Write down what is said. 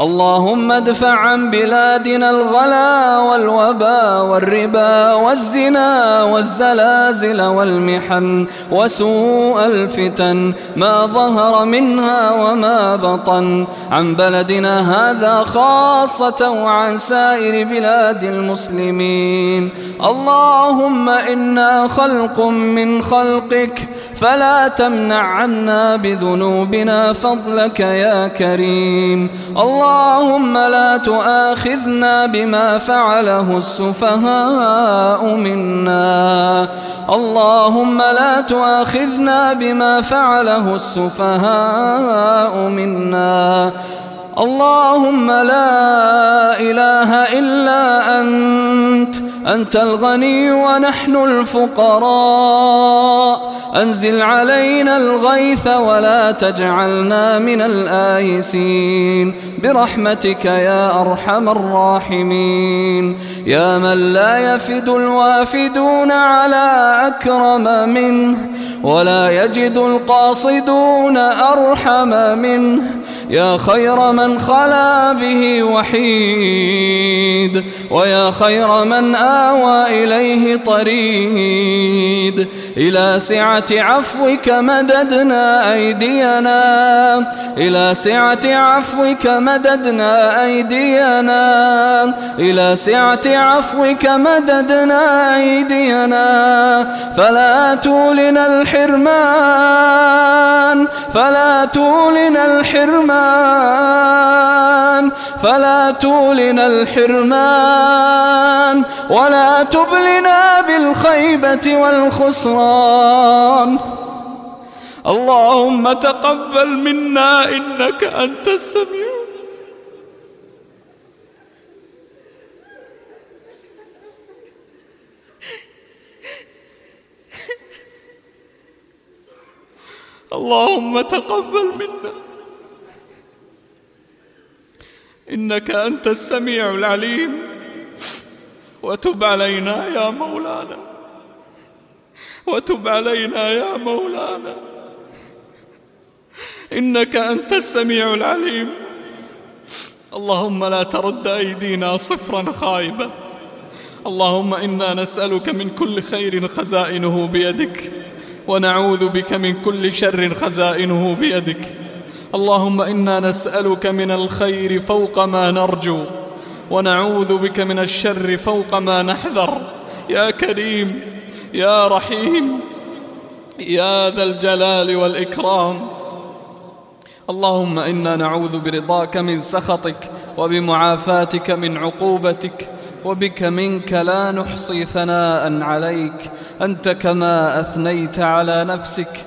اللهم ادفع عن بلادنا الغلا والوبا والربا والزنا والزلازل والمحن وسوء الفتن ما ظهر منها وما بطن عن بلدنا هذا خاصة وعن سائر بلاد المسلمين اللهم إنا خلق من خلقك فلا تمنع عنا بذنوبنا فضلك يا كريم. اللهم لا تؤاخذنا بما فعله السفهاء منا. اللهم لا تؤاخذنا بما فعله السفهاء منا. اللهم لا إله إلا أنت. أنت الغني ونحن الفقراء. أنزل علينا الغيث ولا تجعلنا من الآيسين. برحمتك يا أرحم الراحمين. يا من لا يفد الوافدون على أكرم منه ولا يجد القاصدون أرحم منه. يا خير من خلا به وحيد. ويا خير من آوى إليه طريد. إلى سعة عفوك مددنا أيدينا. إلى سعة عفوك مددنا أيدينا. إلى سعة عفوك مددنا أيدينا. فلا تولنا الحرمان فلا تولنا الحرمان. فلا تولنا الحرمان ولا تبلنا بالخيبة والخسران. اللهم تقبل منا إنك أنت السميع. اللهم تقبل منا. إنك أنت السميع العليم. وتب علينا يا مولانا. وتب علينا يا مولانا. إنك أنت السميع العليم. اللهم لا ترد أيدينا صفرا خائبة اللهم إنا نسألك من كل خير خزائنه بيدك ونعوذ بك من كل شر خزائنه بيدك. اللهم إنا نسألك من الخير فوق ما نرجو ونعوذ بك من الشر فوق ما نحذر. يا كريم يا رحيم يا ذا الجلال والإكرام. اللهم إنا نعوذ برضاك من سخطك وبمعافاتك من عقوبتك وبك منك لا نحصي ثناء عليك. أنت كما أثنيت على نفسك